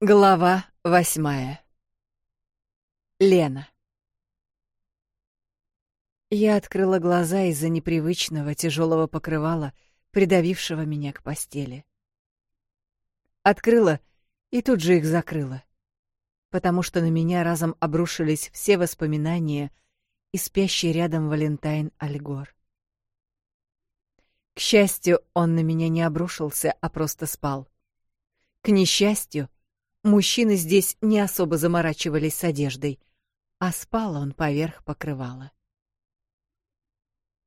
Глава восьмая. Лена. Я открыла глаза из-за непривычного тяжелого покрывала, придавившего меня к постели. Открыла и тут же их закрыла, потому что на меня разом обрушились все воспоминания и спящий рядом Валентайн Альгор. К счастью, он на меня не обрушился, а просто спал. К несчастью, Мужчины здесь не особо заморачивались с одеждой, а спал он поверх покрывала.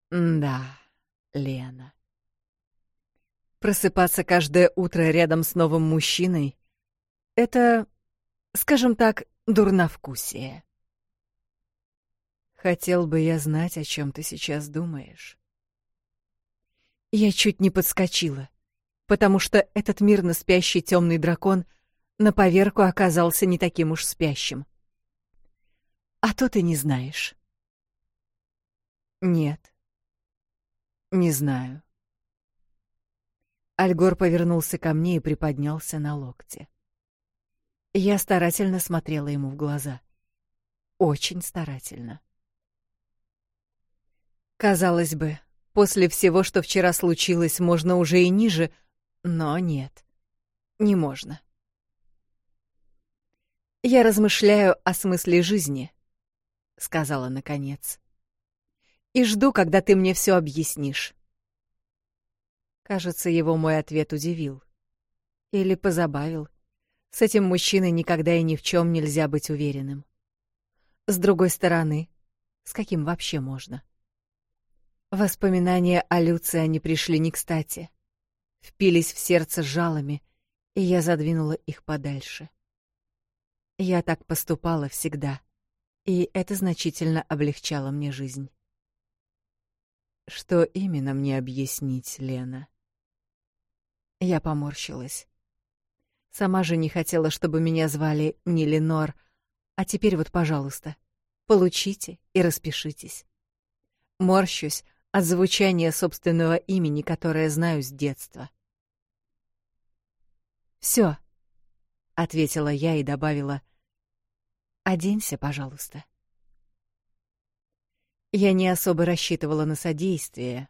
Да, Лена. Просыпаться каждое утро рядом с новым мужчиной — это, скажем так, дурновкусие. Хотел бы я знать, о чем ты сейчас думаешь. Я чуть не подскочила, потому что этот мирно спящий темный дракон — на поверку оказался не таким уж спящим. А то ты не знаешь. Нет. Не знаю. Альгор повернулся ко мне и приподнялся на локте. Я старательно смотрела ему в глаза. Очень старательно. Казалось бы, после всего, что вчера случилось, можно уже и ниже, но нет. Не можно. «Я размышляю о смысле жизни», — сказала наконец. «И жду, когда ты мне все объяснишь». Кажется, его мой ответ удивил. Или позабавил. С этим мужчиной никогда и ни в чем нельзя быть уверенным. С другой стороны, с каким вообще можно? Воспоминания о Люции они пришли не кстати. Впились в сердце жалами, и я задвинула их подальше. Я так поступала всегда, и это значительно облегчало мне жизнь. Что именно мне объяснить, Лена? Я поморщилась. Сама же не хотела, чтобы меня звали не Ленор, а теперь вот, пожалуйста, получите и распишитесь. Морщусь от звучания собственного имени, которое знаю с детства. Все, ответила я и добавила — оденься, пожалуйста. Я не особо рассчитывала на содействие.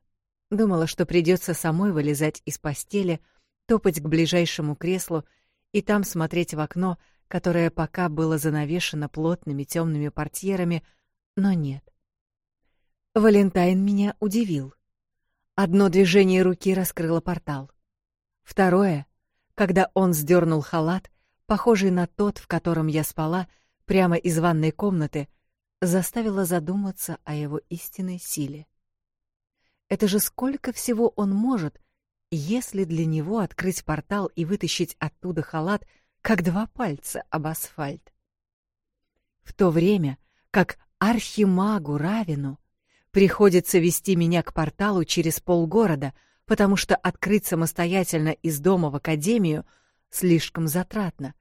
Думала, что придется самой вылезать из постели, топать к ближайшему креслу и там смотреть в окно, которое пока было занавешено плотными темными портьерами, но нет. Валентайн меня удивил. Одно движение руки раскрыло портал. Второе, когда он сдернул халат, похожий на тот, в котором я спала, — прямо из ванной комнаты, заставило задуматься о его истинной силе. Это же сколько всего он может, если для него открыть портал и вытащить оттуда халат, как два пальца об асфальт. В то время, как архимагу Равину приходится вести меня к порталу через полгорода, потому что открыть самостоятельно из дома в академию слишком затратно.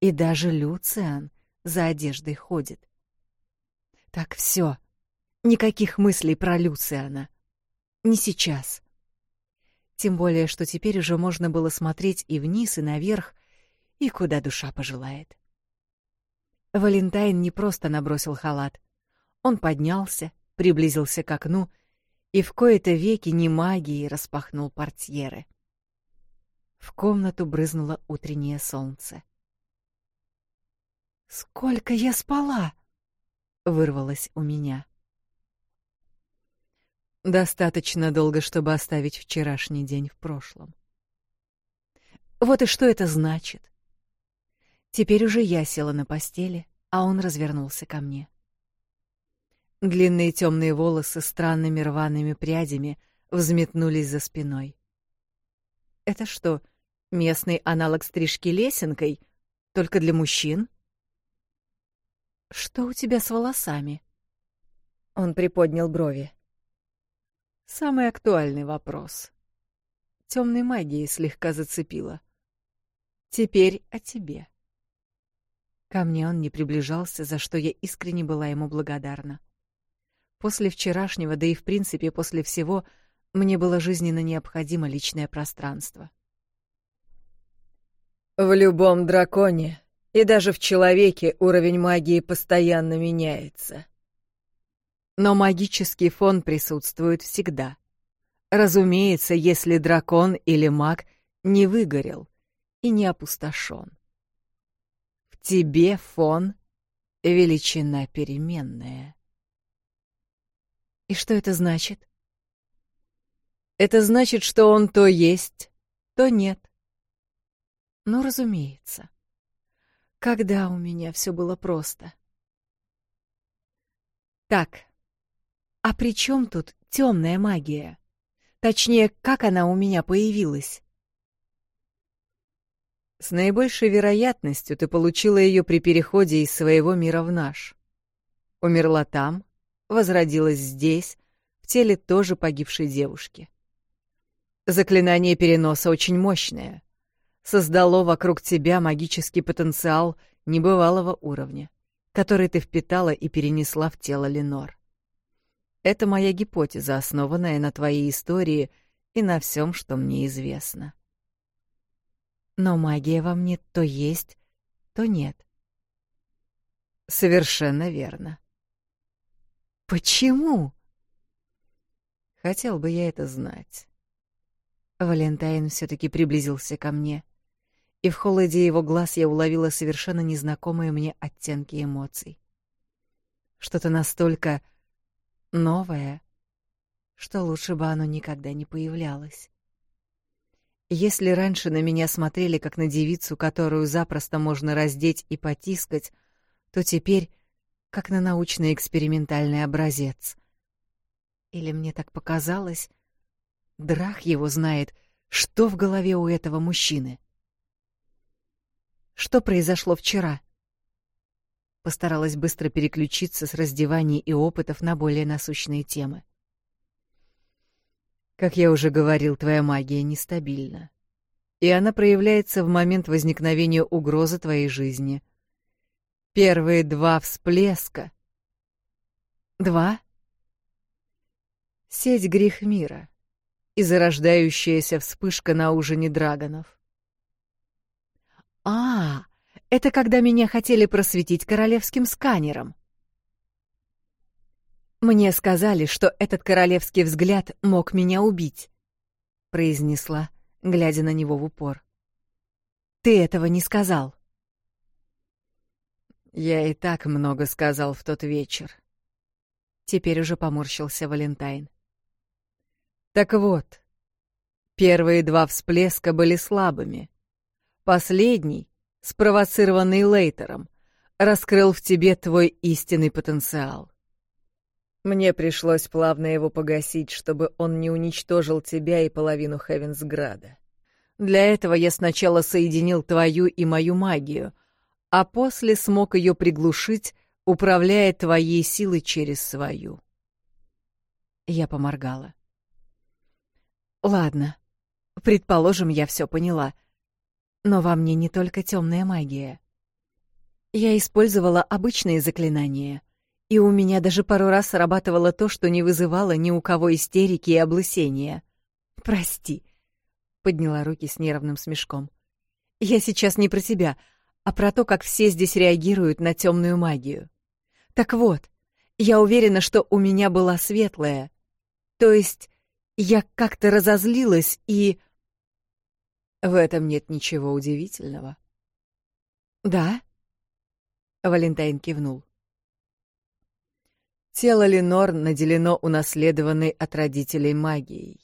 И даже Люциан — за одеждой ходит. Так все. Никаких мыслей про Люциана. Не сейчас. Тем более, что теперь уже можно было смотреть и вниз, и наверх, и куда душа пожелает. Валентайн не просто набросил халат. Он поднялся, приблизился к окну и в кои-то веки не магией распахнул портьеры. В комнату брызнуло утреннее солнце. Сколько я спала? вырвалось у меня. Достаточно долго, чтобы оставить вчерашний день в прошлом. Вот и что это значит. Теперь уже я села на постели, а он развернулся ко мне. Длинные темные волосы странными рваными прядями взметнулись за спиной. Это что, местный аналог стрижки лесенкой, только для мужчин? — что у тебя с волосами? Он приподнял брови. Самый актуальный вопрос. Темной магии слегка зацепила. Теперь о тебе. Ко мне он не приближался, за что я искренне была ему благодарна. После вчерашнего, да и в принципе после всего, мне было жизненно необходимо личное пространство. В любом драконе и даже в человеке уровень магии постоянно меняется. Но магический фон присутствует всегда. Разумеется, если дракон или маг не выгорел и не опустошен. В тебе фон — величина переменная. И что это значит? Это значит, что он то есть, то нет. Ну, разумеется. Когда у меня все было просто. Так, а при чем тут темная магия? Точнее, как она у меня появилась? С наибольшей вероятностью ты получила ее при переходе из своего мира в наш. Умерла там, возродилась здесь, в теле тоже погибшей девушки. Заклинание переноса очень мощное создало вокруг тебя магический потенциал небывалого уровня, который ты впитала и перенесла в тело Ленор. Это моя гипотеза, основанная на твоей истории и на всем, что мне известно. Но магия во мне то есть, то нет. Совершенно верно. Почему? Хотел бы я это знать. Валентайн все таки приблизился ко мне — и в холоде его глаз я уловила совершенно незнакомые мне оттенки эмоций. Что-то настолько новое, что лучше бы оно никогда не появлялось. Если раньше на меня смотрели как на девицу, которую запросто можно раздеть и потискать, то теперь как на научно-экспериментальный образец. Или мне так показалось? Драх его знает, что в голове у этого мужчины. Что произошло вчера? Постаралась быстро переключиться с раздеваний и опытов на более насущные темы. Как я уже говорил, твоя магия нестабильна. И она проявляется в момент возникновения угрозы твоей жизни. Первые два всплеска. Два? Сеть грех мира и зарождающаяся вспышка на ужине драгонов. А, это когда меня хотели просветить королевским сканером. Мне сказали, что этот королевский взгляд мог меня убить, произнесла, глядя на него в упор. Ты этого не сказал. Я и так много сказал в тот вечер. Теперь уже поморщился Валентайн. Так вот, первые два всплеска были слабыми, Последний, спровоцированный Лейтером, раскрыл в тебе твой истинный потенциал. Мне пришлось плавно его погасить, чтобы он не уничтожил тебя и половину Хевенсграда. Для этого я сначала соединил твою и мою магию, а после смог ее приглушить, управляя твоей силой через свою. Я поморгала. Ладно, предположим, я все поняла. Но во мне не только темная магия. Я использовала обычные заклинания, и у меня даже пару раз срабатывало то, что не вызывало ни у кого истерики и облысения. «Прости», — подняла руки с нервным смешком. «Я сейчас не про себя, а про то, как все здесь реагируют на темную магию. Так вот, я уверена, что у меня была светлая. То есть я как-то разозлилась и...» «В этом нет ничего удивительного». «Да?» — Валентайн кивнул. Тело Ленор наделено унаследованной от родителей магией.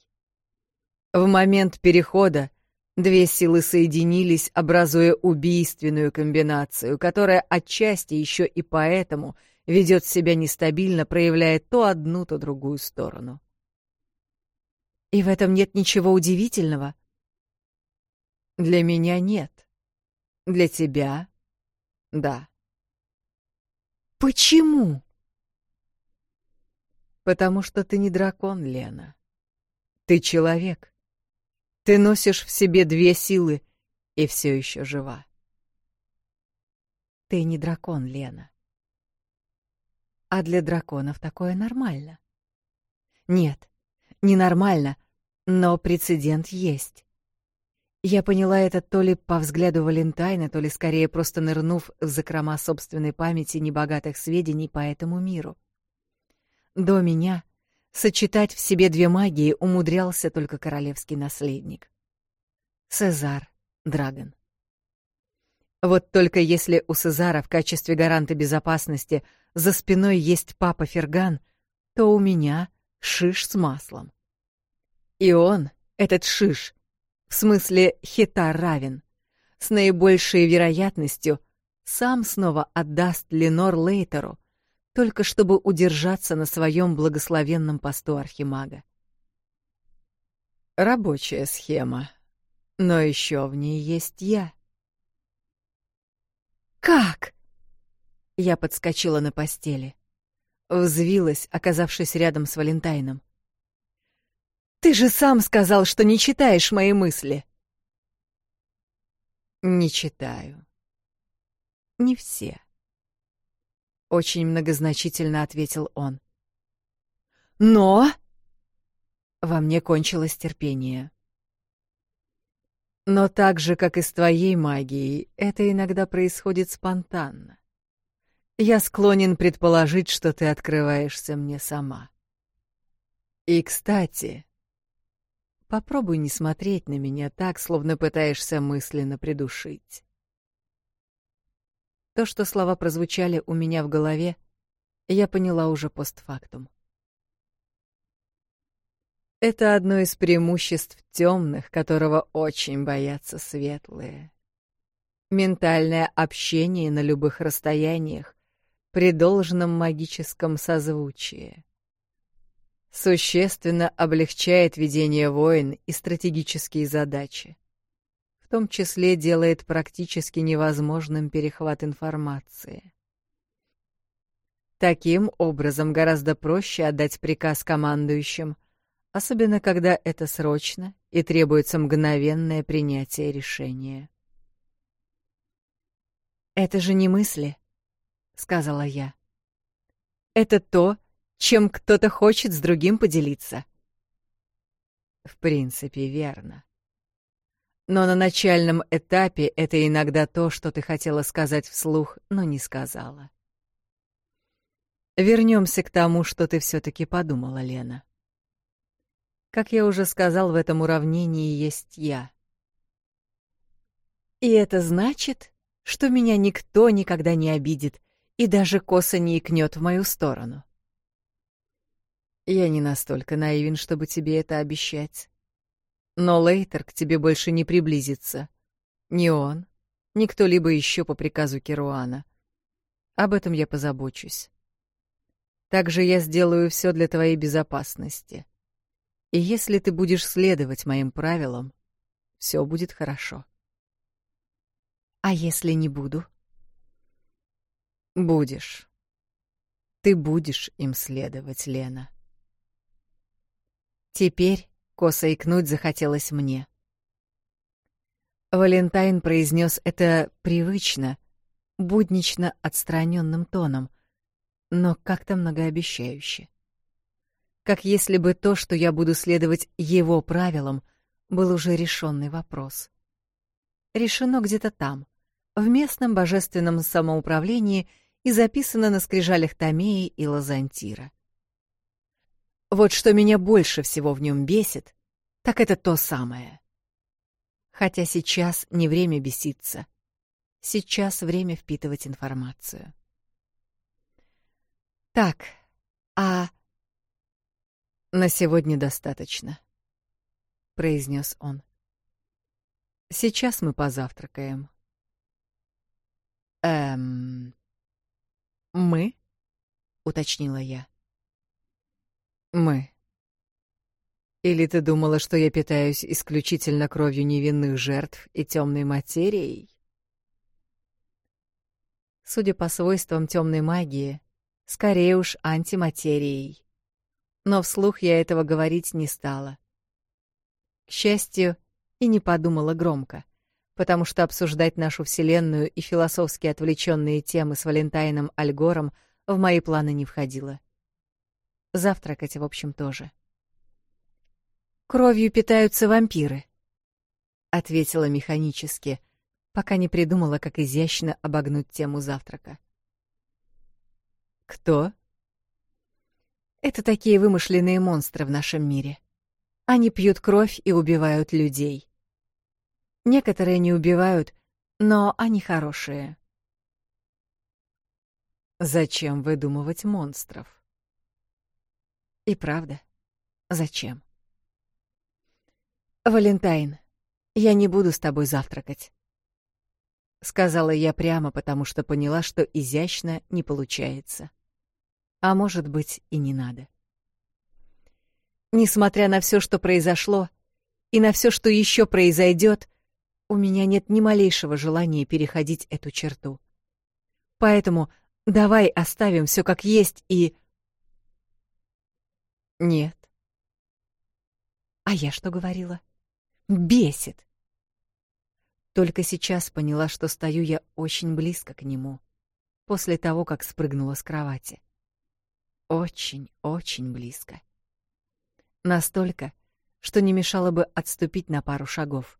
В момент перехода две силы соединились, образуя убийственную комбинацию, которая отчасти еще и поэтому ведет себя нестабильно, проявляя то одну, то другую сторону. И в этом нет ничего удивительного? Для меня нет. Для тебя — да. Почему? Потому что ты не дракон, Лена. Ты человек. Ты носишь в себе две силы и все еще жива. Ты не дракон, Лена. А для драконов такое нормально. Нет, ненормально, но прецедент есть. Я поняла это то ли по взгляду Валентайна, то ли скорее просто нырнув в закрома собственной памяти небогатых сведений по этому миру. До меня сочетать в себе две магии умудрялся только королевский наследник. Сезар Драгон. Вот только если у Сезара в качестве гаранта безопасности за спиной есть папа Ферган, то у меня шиш с маслом. И он, этот шиш, в смысле хита равен, с наибольшей вероятностью сам снова отдаст Ленор Лейтеру, только чтобы удержаться на своем благословенном посту архимага. Рабочая схема, но еще в ней есть я. «Как?» Я подскочила на постели. Взвилась, оказавшись рядом с Валентайном. Ты же сам сказал, что не читаешь мои мысли. Не читаю. Не все. Очень многозначительно ответил он. Но... Во мне кончилось терпение. Но так же, как и с твоей магией, это иногда происходит спонтанно. Я склонен предположить, что ты открываешься мне сама. И, кстати, Попробуй не смотреть на меня так, словно пытаешься мысленно придушить. То, что слова прозвучали у меня в голове, я поняла уже постфактум. Это одно из преимуществ темных, которого очень боятся светлые. Ментальное общение на любых расстояниях при должном магическом созвучии существенно облегчает ведение войн и стратегические задачи, в том числе делает практически невозможным перехват информации. Таким образом гораздо проще отдать приказ командующим, особенно когда это срочно и требуется мгновенное принятие решения. «Это же не мысли», — сказала я. «Это то, что чем кто-то хочет с другим поделиться. В принципе, верно. Но на начальном этапе это иногда то, что ты хотела сказать вслух, но не сказала. Вернемся к тому, что ты все-таки подумала, Лена. Как я уже сказал, в этом уравнении есть я. И это значит, что меня никто никогда не обидит и даже косо не икнет в мою сторону. Я не настолько наивен, чтобы тебе это обещать. Но Лейтер к тебе больше не приблизится. Ни он, ни кто-либо еще по приказу Керуана. Об этом я позабочусь. Также я сделаю все для твоей безопасности. И если ты будешь следовать моим правилам, все будет хорошо. А если не буду? Будешь. Ты будешь им следовать, Лена. — Теперь косо икнуть захотелось мне. Валентайн произнес это привычно, буднично отстраненным тоном, но как-то многообещающе. Как если бы то, что я буду следовать его правилам, был уже решенный вопрос. Решено где-то там, в местном божественном самоуправлении и записано на скрижалях Томеи и Лазантира. Вот что меня больше всего в нем бесит, так это то самое. Хотя сейчас не время беситься. Сейчас время впитывать информацию. Так, а... На сегодня достаточно, произнес он. Сейчас мы позавтракаем. Эм... Мы? — уточнила я. Мы. Или ты думала, что я питаюсь исключительно кровью невинных жертв и темной материей? Судя по свойствам темной магии, скорее уж антиматерией. Но вслух я этого говорить не стала. К счастью, и не подумала громко, потому что обсуждать нашу Вселенную и философски отвлеченные темы с Валентайном Альгором в мои планы не входило. — Завтра Катя, в общем, тоже. «Кровью питаются вампиры», — ответила механически, пока не придумала, как изящно обогнуть тему завтрака. «Кто?» «Это такие вымышленные монстры в нашем мире. Они пьют кровь и убивают людей. Некоторые не убивают, но они хорошие». «Зачем выдумывать монстров?» И правда. Зачем? «Валентайн, я не буду с тобой завтракать», — сказала я прямо, потому что поняла, что изящно не получается. А может быть, и не надо. Несмотря на все, что произошло, и на все, что еще произойдет, у меня нет ни малейшего желания переходить эту черту. Поэтому давай оставим все как есть и... Нет. А я что говорила? Бесит. Только сейчас поняла, что стою я очень близко к нему, после того, как спрыгнула с кровати. Очень, очень близко. Настолько, что не мешало бы отступить на пару шагов.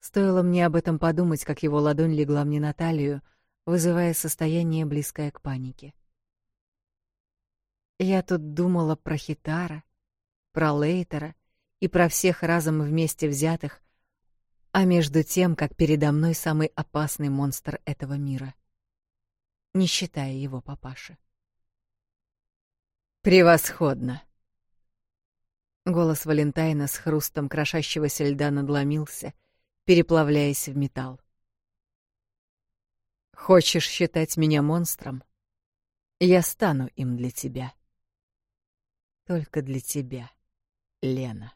Стоило мне об этом подумать, как его ладонь легла мне на талию, вызывая состояние близкое к панике. — я тут думала про Хитара, про Лейтера и про всех разом вместе взятых, а между тем, как передо мной самый опасный монстр этого мира, не считая его папаши. «Превосходно!» Голос Валентайна с хрустом крошащегося льда надломился, переплавляясь в металл. «Хочешь считать меня монстром? Я стану им для тебя» только для тебя, Лена.